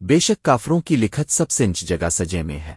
بے شک کافروں کی لکھت سب سنچ جگہ سجے میں ہے۔